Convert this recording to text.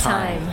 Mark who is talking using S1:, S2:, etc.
S1: time.